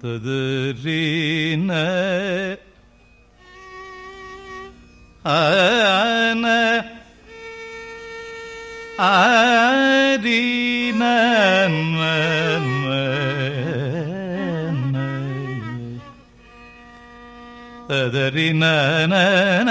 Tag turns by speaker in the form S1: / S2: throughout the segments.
S1: ததுரீன ஆன ஆரீன ததறின ஆன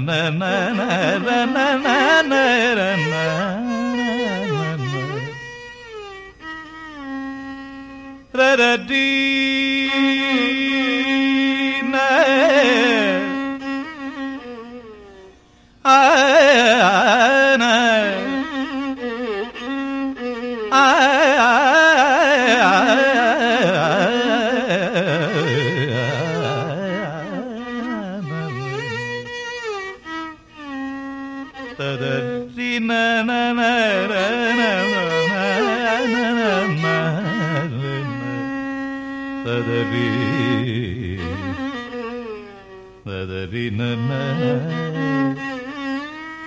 S1: na na na na I.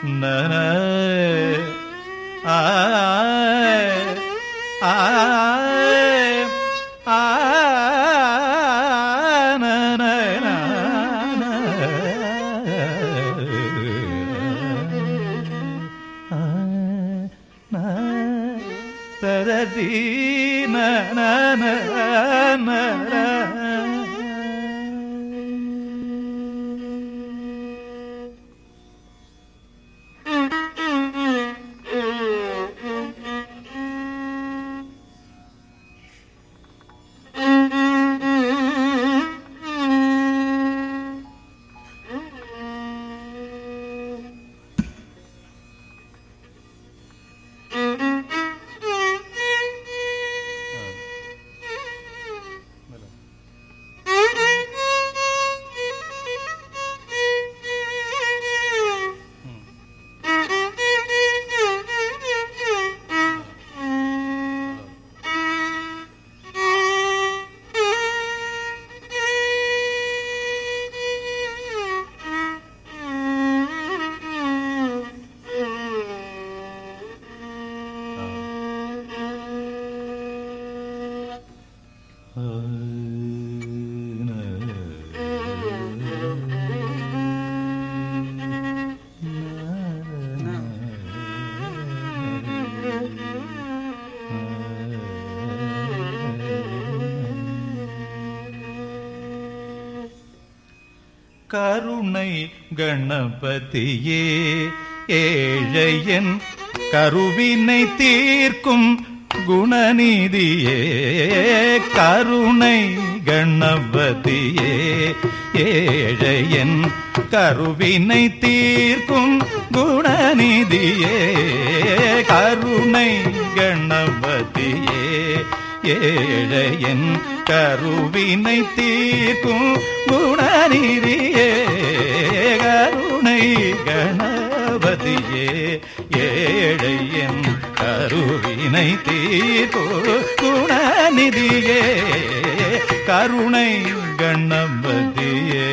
S1: na na ah கருணை கணபதியே ஏழையன் கருவினை தீர்க்கும் குணநிதியே கருணை கணபதியே ஏழையன் கருவினை தீர்க்கும் குணநிதியே கருணை கணபதியே ஏழையன் கருவினை தீர்க்கும் குணநிதியே கருணை கணபதியே ஏழையன் கருவினை தீர்க்கும் குணநிதியே கருணை கணபதியே.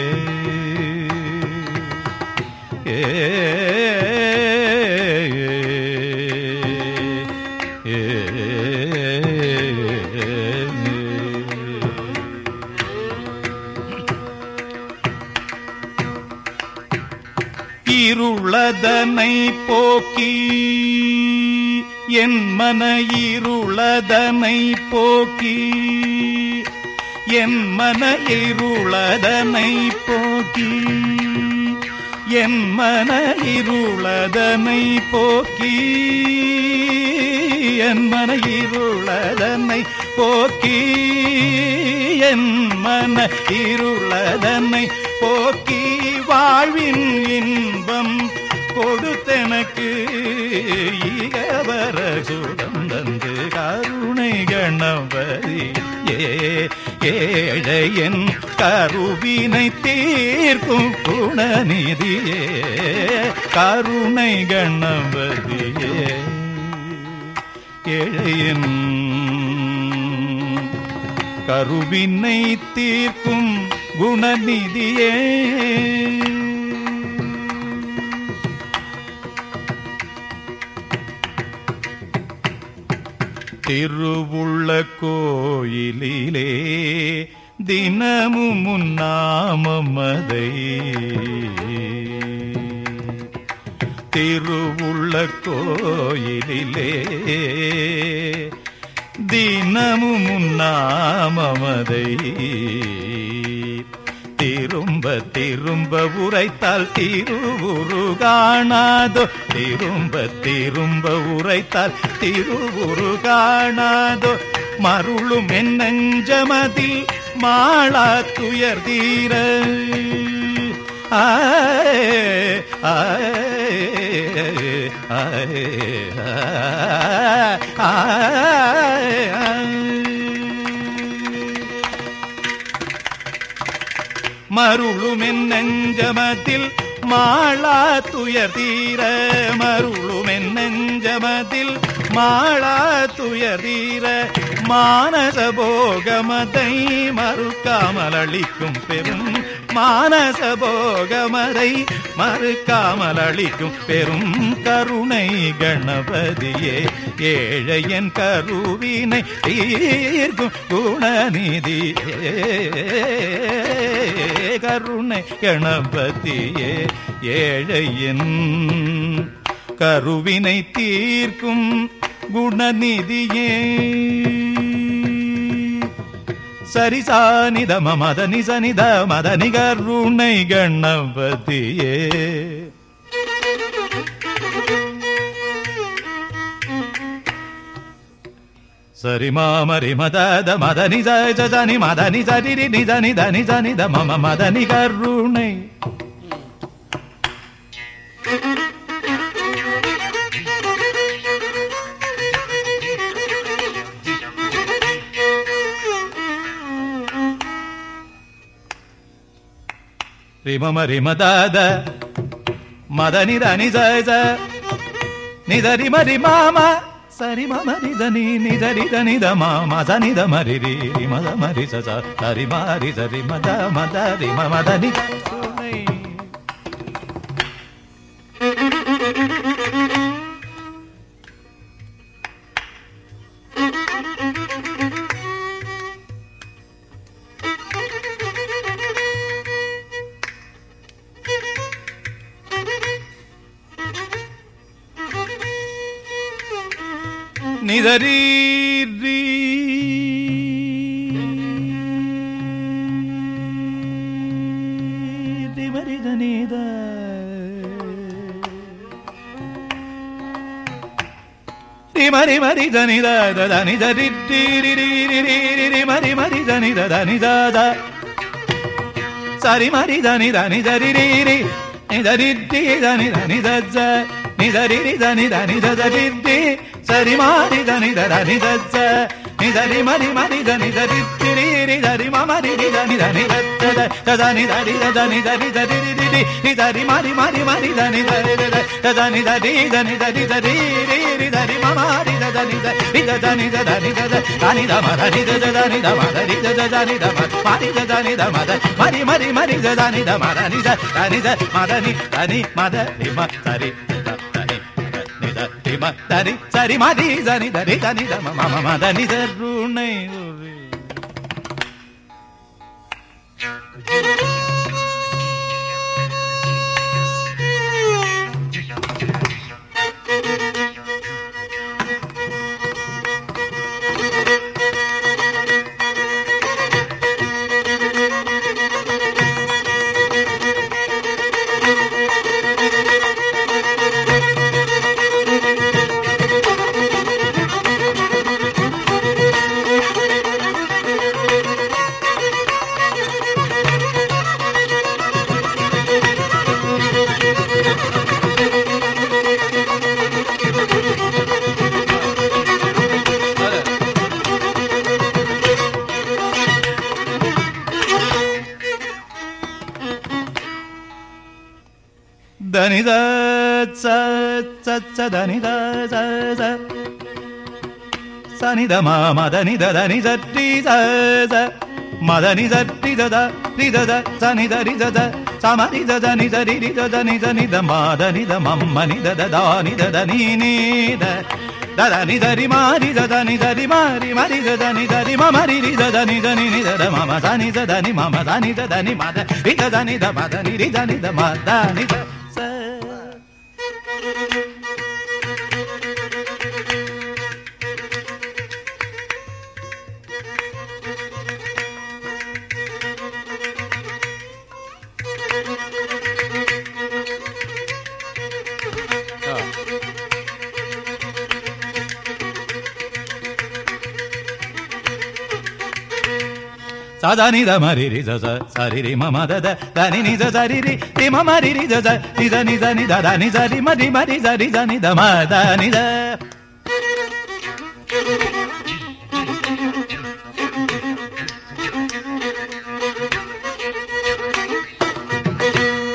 S1: ஏ இருளதனை போக்கி என் மன இருளதனை போக்கி என் மன இருளதனை போக்கி என் மன இருளதனை போக்கி என் மன இருளதனை போக்கி என் மன இருளதனை போக்கி. வாழ்வின் இன்பம் கொடுத்தெனக்கு ஈகவர சுகம் தந்து கருணை கணபதி. ஏழையன் கருவினை தீர்க்கும் குணநிதியே கருணை கணபதியே. ஏழையன் கருவினை தீர்க்கும் குணநிதியே. திருவுள்ள கோயிலிலே தினமும் முன்னாமதை திருவுள்ள கோயிலிலே தினமும் முன்னாமதை திரும்ப திரும்ப உரைத்தால் திருவுரு காணாதோ திரும்ப திரும்ப உரைத்தால் திருவுரு காணாதோ மருளும் என் நெஞ்சமதில் மாளா துயர் தீர ஆ மருளுமென் நெஞ்சமத்தில் மாளா துயர் தீர மருளுமென் நெஞ்சமத்தில் மாளா துயர் தீர மானச போகமதை மறுக்காமல் அளிக்கும் பெரும் மானச போகமரை மறுக்காமல் அளிக்கும் பெரும் கருணை கணபதியே. ஏழையன் கருவினை தீர்க்கும் குணநிதி. கருணை கணபதியே. ஏழையன் கருவினை தீர்க்கும் குணநிதியே. சரிசானித மத நிசனித மத நிகருணை கண்ணபதியே సరి మామరి మదద మదని జని మదని సరి నిజని దని జని ద మమ మదని కరుణై రిమ మరి మదాద మదని దని జయ జయ. నిదరి మరి మామ సరి మమ నిదని నిదరి దనిద మామ సనిద మరి రి రి మరి సరి మరి సరి మద మద రి మదని ನಿದರೀರಿ ಮರಿದನೇದ ಮರಿ ಮರಿ ಧನಿ ದಾದ ಧನಿ ಮರಿ ಮರಿ ಧನಿ ಧನಿ ದಾದ ಸರಿ ಮರಿ ಧನಿ ಧನಿ ಧರಿ ರಿ ಧರಿ నిదరి దని దని దరిద్ది సరి మారి దని దని దచ్చ నిదరి మరి మరి దని దరిద్దిరి దరి మరి దని దని దచ్చ దదని దరి దని దరి దరి నిదరి మరి మరి మరి దని దరి దదని దరి దని దరి దరి రి దరి మమరి దని దరి దని దని దని దమర ని దని దమర ని దని దమర మరి దని దమర మరి మరి మరి దని దమర ని దని మదని దని మదని మదని మ దని సరి మది జని దని దని ద మ మ మ దని దరుణై ఓ धनी द धनी द सनी द मा मदनी द धनी झट्टी मदनी झट्टी द रि द सनी द रि द समनि द धनी द रि रि द धनी धनी द मादनी द मम्मनि द द दानी द धनी नी द దని దరి మారి దని దరి మారి మరి దని దరి మమరి దని దని ని దద మమ దని దని మమ దని దని మద రి దని ద మదని రి దని ద మదని ద స సదని ద మరి రి జ సరి రి మమ దద దని ని జ సరి రి రి మమ రి రి జ జ ని ద ని ద ని ద ద ని జ రి మ రి మ రి జ రి జ ని ద మ ద ని ద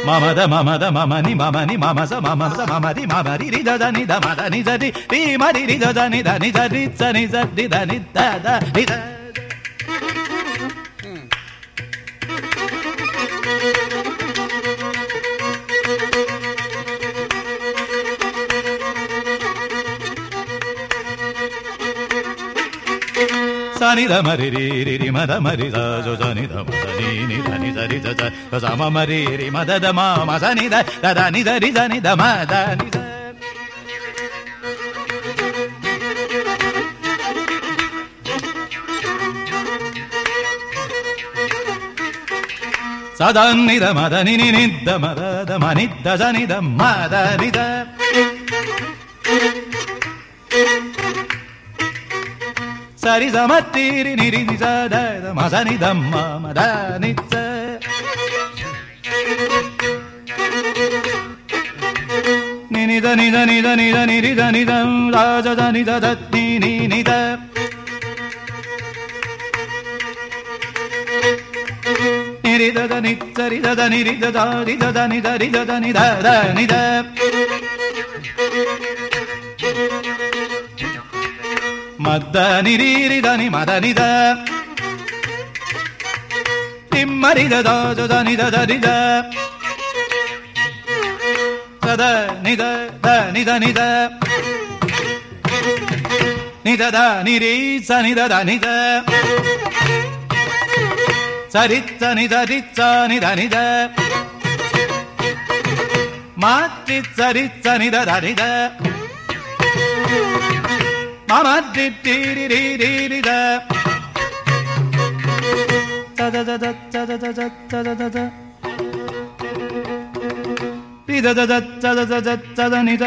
S1: మమద మమద మమని మమని మమ స మమ స మమ రి మమ రి రి ద ద ని ద మ ద ని జ రి రి మ రి రి జ ద ని ద ని జ రి జ ని జ రి ద ని ద ద ని ద సని ద మరి రి రి రి మద మరి జ జ జ ని ద మ ద ని ని ద ని ద రి జ జ జ జ మ మ రి రి మ ద ద మ మ స ని ద ద ద ని ద రి జ ని ద మ ద ని ద సదని ద మద ని ని ని ద మద ద మ ని ద జ ని ద మ ద ని ద సరి సమత్తిరి నిరి ಸರಿ ಸಮತ್ತಿರಿ ನಿರಿ ನಿಸ ದ ಮಸನಿ ದಮ್ಮ ಮದ ನಿಸ ನಿನಿದ ನಿದ ನಿದ ನಿದ ನಿರಿದ ನಿದ ರಾಜದ ನಿದ ದತ್ನಿ ನಿ ನಿದ ನಿರಿದದ ನಿತ್ತರಿದದ ನಿರಿದದ ರಿದದ ನಿದ ರಿದದ ನಿದ ನಿದ ಮದ್ದನಿ ರೀರಿ ದನಿ ಮದನಿದ ತಿಮ್ಮರಿದ ದಾಜು ದನಿದ ದನಿದ ಸದ ನಿದ ದ ನಿದ ನಿದ ನಿದದ ನಿರಿ ಸ ನಿದದ ನಿದ ಸರಿತ್ತ ನಿದ ರಿತ್ತ ನಿದ ನಿದ ಮಾತ್ರಿತ್ ಸರಿತ್ತ ನಿದ ದ ನಿದ மாமாற்றி தீரிரீரித தததத தததத தததத ரிததத தததத ததனித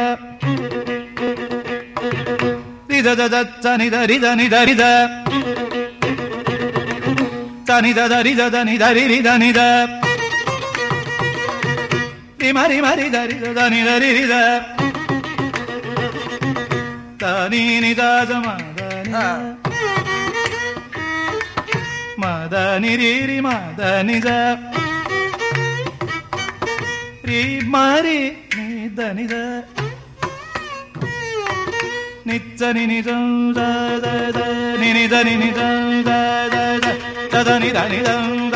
S1: ரிததத தனித ரித நித ரித தனித தரித தனித ரிரித நித ரிமரி மரி தரித தனித ரிரித தனி மத நிரி மத நித ரீ மாரி நித நித நிச்ச நினிதம் நினித நினிதம் தத நித நிதம்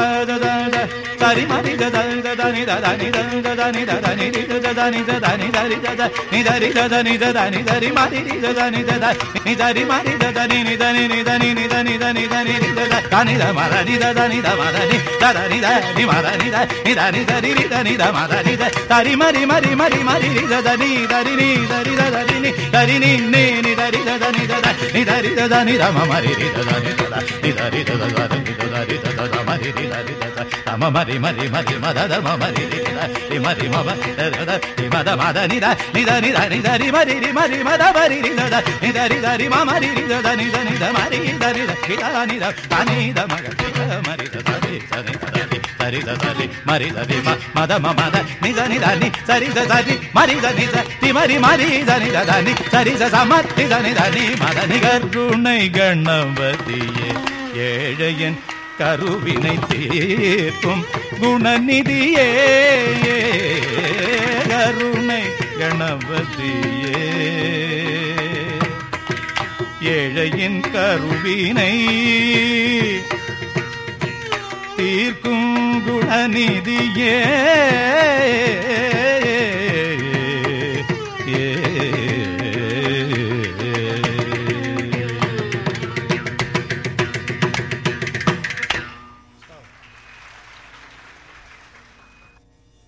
S1: dari ma ni da da da da ni da ni da da da ni da ni da da da ni da ni da da da ni da ri da ni da ni da ri ma ni ni da ni da ni da ri ma ni da da ni ni da ni ni da ni ni da ni da ni da ni ni da da da ni da ma da ni da ni da ma da ni da ni da ni ma ni da ni da ni da ni ri ni da ma da ni da da ri ma ri ma ri ma ri ma ri ri da ni da ni da ri da da ni ni da ni ni ni da ri da ni da ni da ri da ni da ma ma ri ri da da ni da ni da ri da da da ni da da ri da da ma ri ri da ri da da ma ma ri రి మ the the మ మ రి రి the రి మ రి మ మ ద ద ద రి మ ద మ ద ని ద ని ద ని ద ని ద రి మ రి రి మ రి మ ద మ రి రి ద ద ని ద రి ద రి మ మ రి రి ద ద ని ద ని ద మ రి ద రి ద రి ద ని ద ద ని ద మ గ రి ద మ రి ద ద రి ద ని ద రి ద రి ద ద రి మ రి ద రి మ మ ద మ మ ద ని ద ని ద ని స రి ద ద రి మ రి ద ని ద రి మ రి మ రి ద ని ద ద ని స రి ద స మ ரி த ని த ని ம த நி கருணை கணபதியே ஏழையன் கருவினை தீர்க்கும் குணநிதியே. கருணை கணபதியே. ஏழையின் கருவினை தீர்க்கும் குணநிதியே.